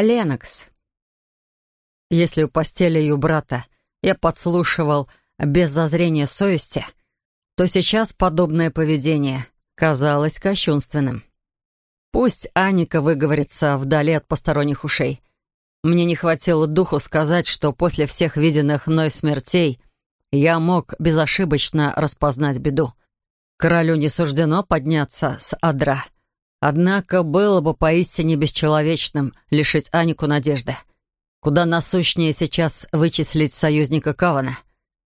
Ленокс. Если у постели ее брата я подслушивал без зазрения совести, то сейчас подобное поведение казалось кощунственным. Пусть Аника выговорится вдали от посторонних ушей. Мне не хватило духу сказать, что после всех виденных мной смертей я мог безошибочно распознать беду. Королю не суждено подняться с адра. Однако было бы поистине бесчеловечным лишить Анику надежды. Куда насущнее сейчас вычислить союзника Кавана.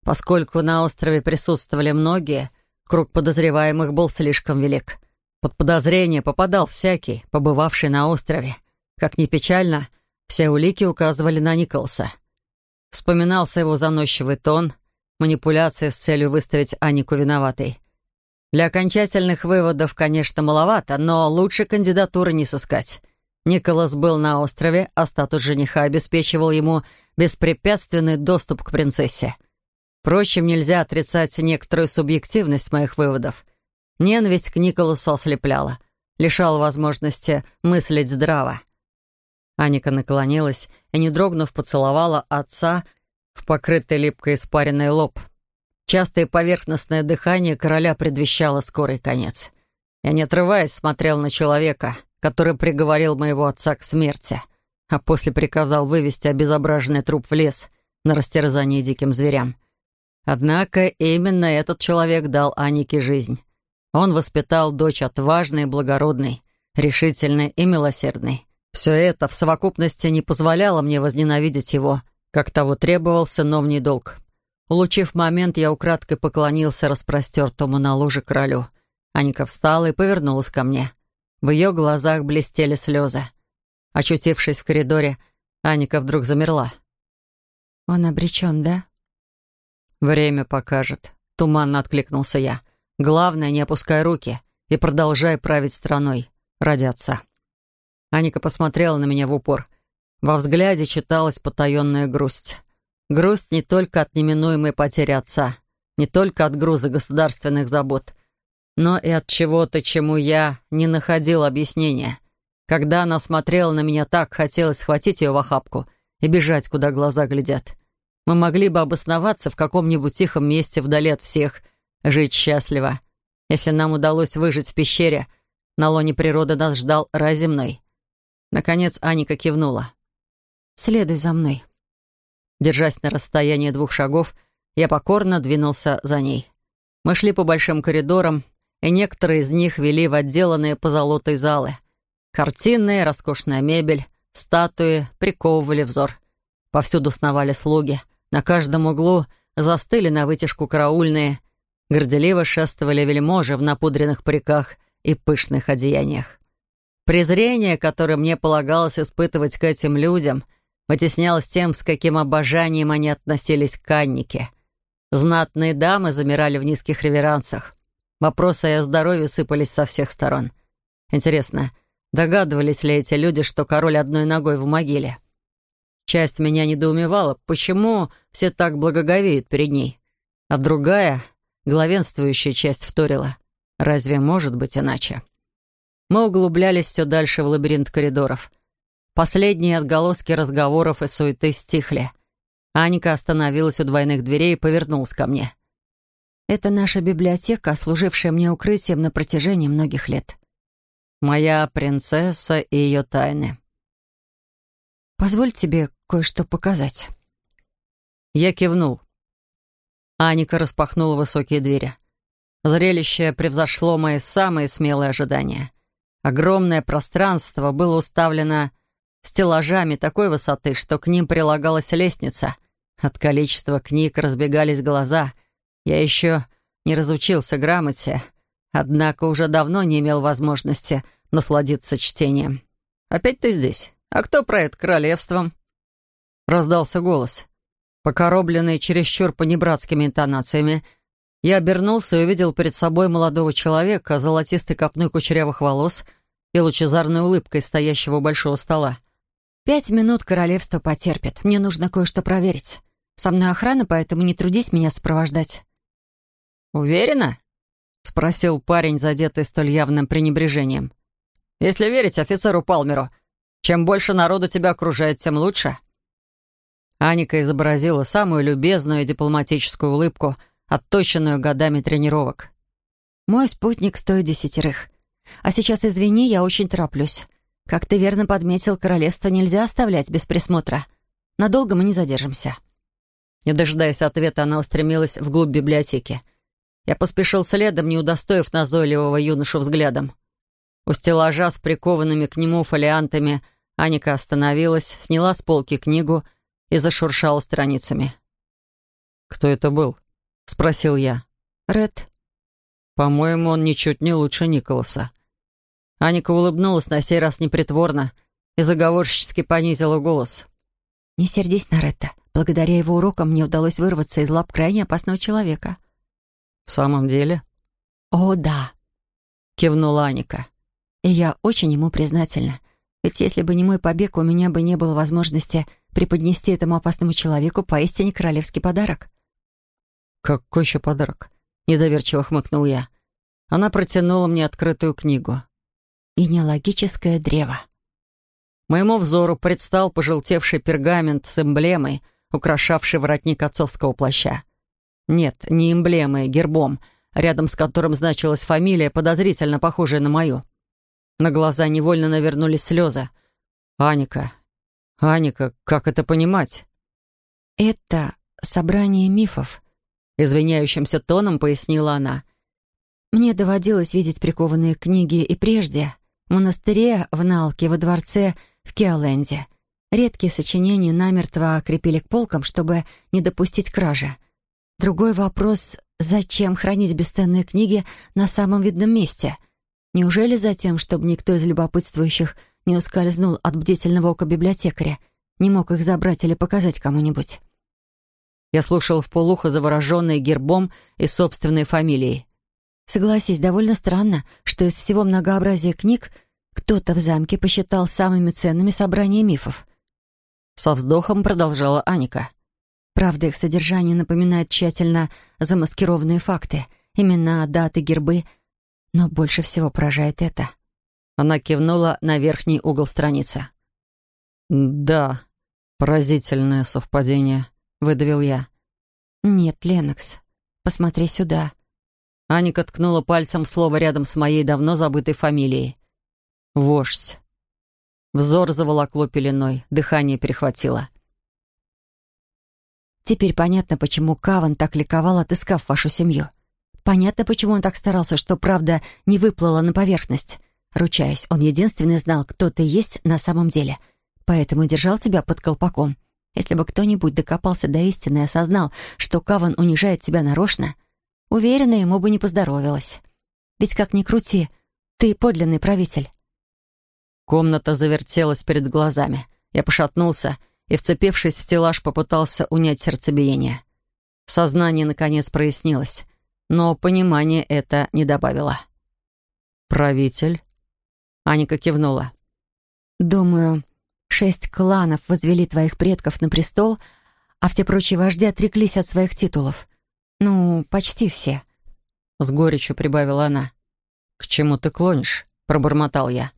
Поскольку на острове присутствовали многие, круг подозреваемых был слишком велик. Под подозрение попадал всякий, побывавший на острове. Как ни печально, все улики указывали на Николса. Вспоминался его заносчивый тон, манипуляция с целью выставить Анику виноватой. Для окончательных выводов, конечно, маловато, но лучше кандидатуры не сыскать. Николас был на острове, а статус жениха обеспечивал ему беспрепятственный доступ к принцессе. Впрочем, нельзя отрицать некоторую субъективность моих выводов. Ненависть к Николасу ослепляла, лишала возможности мыслить здраво. Аника наклонилась и, не дрогнув, поцеловала отца в покрытый липкой испаренный лоб. Частое поверхностное дыхание короля предвещало скорый конец. Я, не отрываясь, смотрел на человека, который приговорил моего отца к смерти, а после приказал вывести обезображенный труп в лес на растерзание диким зверям. Однако именно этот человек дал Анике жизнь. Он воспитал дочь отважной, благородной, решительной и милосердной. Все это в совокупности не позволяло мне возненавидеть его, как того требовал сыновний долг. Улучив момент, я украдкой поклонился распростертому на луже королю. Аника встала и повернулась ко мне. В ее глазах блестели слезы. Очутившись в коридоре, Аника вдруг замерла. «Он обречен, да?» «Время покажет», — туманно откликнулся я. «Главное, не опускай руки и продолжай править страной ради отца». Аника посмотрела на меня в упор. Во взгляде читалась потаенная грусть. Грусть не только от неминуемой потери отца, не только от груза государственных забот, но и от чего-то, чему я не находил объяснения. Когда она смотрела на меня так, хотелось схватить ее в охапку и бежать, куда глаза глядят. Мы могли бы обосноваться в каком-нибудь тихом месте вдали от всех, жить счастливо. Если нам удалось выжить в пещере, на лоне природы нас ждал рай земной. Наконец Аника кивнула. «Следуй за мной». Держась на расстоянии двух шагов, я покорно двинулся за ней. Мы шли по большим коридорам, и некоторые из них вели в отделанные позолотой залы. Картины, роскошная мебель, статуи приковывали взор. Повсюду сновали слуги. На каждом углу застыли на вытяжку караульные, горделиво шествовали вельможи в напудренных париках и пышных одеяниях. Презрение, которое мне полагалось испытывать к этим людям, вытеснялось тем, с каким обожанием они относились к Аннике. Знатные дамы замирали в низких реверансах. Вопросы о здоровье сыпались со всех сторон. Интересно, догадывались ли эти люди, что король одной ногой в могиле? Часть меня недоумевала, почему все так благоговеют перед ней. А другая, главенствующая часть вторила. Разве может быть иначе? Мы углублялись все дальше в лабиринт коридоров. Последние отголоски разговоров и суеты стихли. Аника остановилась у двойных дверей и повернулась ко мне. «Это наша библиотека, служившая мне укрытием на протяжении многих лет». «Моя принцесса и ее тайны». «Позволь тебе кое-что показать». Я кивнул. Аника распахнула высокие двери. Зрелище превзошло мои самые смелые ожидания. Огромное пространство было уставлено стеллажами такой высоты, что к ним прилагалась лестница. От количества книг разбегались глаза. Я еще не разучился грамоте, однако уже давно не имел возможности насладиться чтением. «Опять ты здесь? А кто правит королевством?» Раздался голос. Покоробленный чересчур понебратскими интонациями, я обернулся и увидел перед собой молодого человека, золотистой копной кучерявых волос и лучезарной улыбкой стоящего у большого стола. «Пять минут королевство потерпит. Мне нужно кое-что проверить. Со мной охрана, поэтому не трудись меня сопровождать». «Уверена?» — спросил парень, задетый столь явным пренебрежением. «Если верить офицеру Палмеру, Чем больше народу тебя окружает, тем лучше». Аника изобразила самую любезную и дипломатическую улыбку, отточенную годами тренировок. «Мой спутник стоит десятерых. А сейчас, извини, я очень тороплюсь. Как ты верно подметил, королевство нельзя оставлять без присмотра. Надолго мы не задержимся». Не дожидаясь ответа, она устремилась вглубь библиотеки. Я поспешил следом, не удостоив назойливого юношу взглядом. У стеллажа с прикованными к нему фолиантами Аника остановилась, сняла с полки книгу и зашуршала страницами. «Кто это был?» — спросил я. «Ред». «По-моему, он ничуть не лучше Николаса». Аника улыбнулась на сей раз непритворно и заговорщически понизила голос. «Не сердись на Ретта. Благодаря его урокам мне удалось вырваться из лап крайне опасного человека». «В самом деле?» «О, да», — кивнула Аника. «И я очень ему признательна. Ведь если бы не мой побег, у меня бы не было возможности преподнести этому опасному человеку поистине королевский подарок». «Какой еще подарок?» — недоверчиво хмыкнул я. Она протянула мне открытую книгу. «Генеалогическое древо». Моему взору предстал пожелтевший пергамент с эмблемой, украшавший воротник отцовского плаща. Нет, не эмблемой, гербом, рядом с которым значилась фамилия, подозрительно похожая на мою. На глаза невольно навернулись слезы. «Аника, Аника, как это понимать?» «Это собрание мифов», — извиняющимся тоном пояснила она. «Мне доводилось видеть прикованные книги и прежде, монастыре в Налке, во дворце в Киоленде. Редкие сочинения намертво крепили к полкам, чтобы не допустить кражи. Другой вопрос — зачем хранить бесценные книги на самом видном месте? Неужели за тем, чтобы никто из любопытствующих не ускользнул от бдительного ока библиотекаря, не мог их забрать или показать кому-нибудь? Я слушал в полухо завороженный гербом и собственной фамилией. Согласись, довольно странно, что из всего многообразия книг кто-то в замке посчитал самыми ценными собрания мифов. Со вздохом продолжала Аника. Правда, их содержание напоминает тщательно замаскированные факты, имена, даты, гербы. Но больше всего поражает это. Она кивнула на верхний угол страницы. «Да, поразительное совпадение», — выдавил я. «Нет, Ленокс, посмотри сюда». Аника ткнула пальцем слово рядом с моей давно забытой фамилией. «Вождь». Взор заволокло пеленой, дыхание перехватило. Теперь понятно, почему Каван так ликовал, отыскав вашу семью. Понятно, почему он так старался, что правда не выплыла на поверхность. Ручаясь, он единственный знал, кто ты есть на самом деле. Поэтому держал тебя под колпаком. Если бы кто-нибудь докопался до истины и осознал, что Каван унижает тебя нарочно, уверена, ему бы не поздоровилось. Ведь как ни крути, ты подлинный правитель. Комната завертелась перед глазами. Я пошатнулся и, вцепившись в стеллаж, попытался унять сердцебиение. Сознание, наконец, прояснилось, но понимание это не добавило. «Правитель?» Аника кивнула. «Думаю, шесть кланов возвели твоих предков на престол, а все прочие вожди отреклись от своих титулов. Ну, почти все». С горечью прибавила она. «К чему ты клонишь?» — пробормотал я.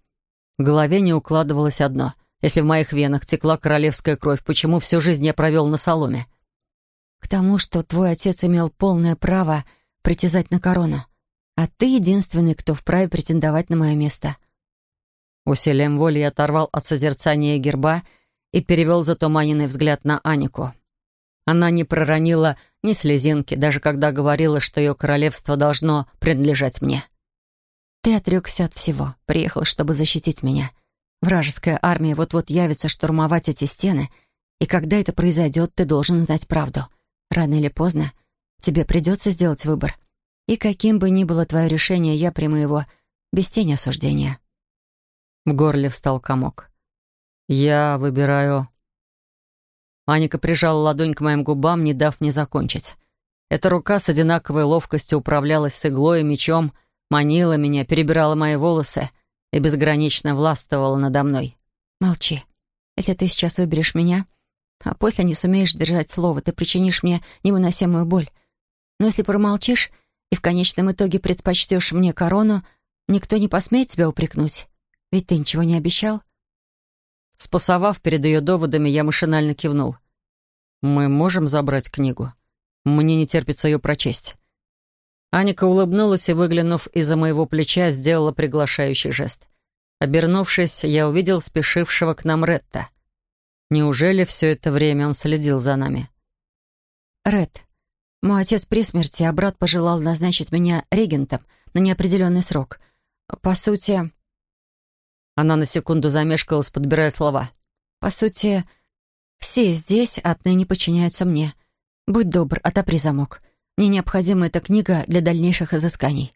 В голове не укладывалось одно. Если в моих венах текла королевская кровь, почему всю жизнь я провел на соломе? К тому, что твой отец имел полное право притязать на корону, а ты единственный, кто вправе претендовать на мое место. Усилием воли я оторвал от созерцания герба и перевел затуманенный взгляд на Анику. Она не проронила ни слезинки, даже когда говорила, что ее королевство должно принадлежать мне. Ты отрекся от всего, приехал, чтобы защитить меня. Вражеская армия вот-вот явится штурмовать эти стены, и когда это произойдет, ты должен знать правду. Рано или поздно тебе придется сделать выбор. И каким бы ни было твое решение, я приму его без тени осуждения. В горле встал комок. «Я выбираю...» Аника прижала ладонь к моим губам, не дав мне закончить. Эта рука с одинаковой ловкостью управлялась с иглой и мечом, манила меня, перебирала мои волосы и безгранично властвовала надо мной. «Молчи. Если ты сейчас выберешь меня, а после не сумеешь держать слово, ты причинишь мне невыносимую боль. Но если промолчишь и в конечном итоге предпочтешь мне корону, никто не посмеет тебя упрекнуть. Ведь ты ничего не обещал». Спасовав перед ее доводами, я машинально кивнул. «Мы можем забрать книгу? Мне не терпится ее прочесть». Аника улыбнулась и, выглянув из-за моего плеча, сделала приглашающий жест. Обернувшись, я увидел спешившего к нам Ретта. Неужели все это время он следил за нами? «Ред, мой отец при смерти, а брат пожелал назначить меня регентом на неопределенный срок. По сути...» Она на секунду замешкалась, подбирая слова. «По сути, все здесь отныне подчиняются мне. Будь добр, отопри замок. Мне необходима эта книга для дальнейших изысканий».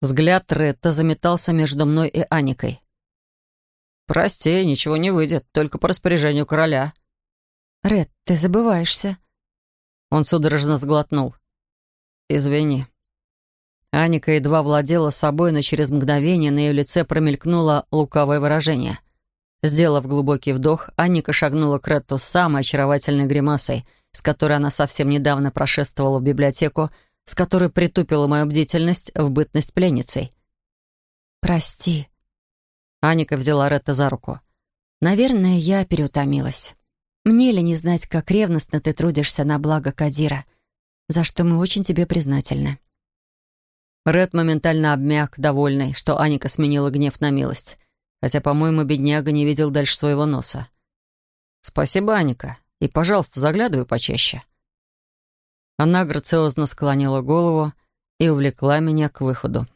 Взгляд Ретта заметался между мной и Аникой. «Прости, ничего не выйдет, только по распоряжению короля». «Ред, ты забываешься». Он судорожно сглотнул. «Извини». Аника едва владела собой, но через мгновение на ее лице промелькнуло лукавое выражение. Сделав глубокий вдох, Анника шагнула к Ретту с самой очаровательной гримасой, с которой она совсем недавно прошествовала в библиотеку, с которой притупила мою бдительность в бытность пленницей. «Прости». Аника взяла Ретта за руку. «Наверное, я переутомилась. Мне ли не знать, как ревностно ты трудишься на благо Кадира, за что мы очень тебе признательны». Ред моментально обмяк, довольный, что Аника сменила гнев на милость хотя, по-моему, бедняга не видел дальше своего носа. «Спасибо, Аника, и, пожалуйста, заглядывай почаще». Она грациозно склонила голову и увлекла меня к выходу.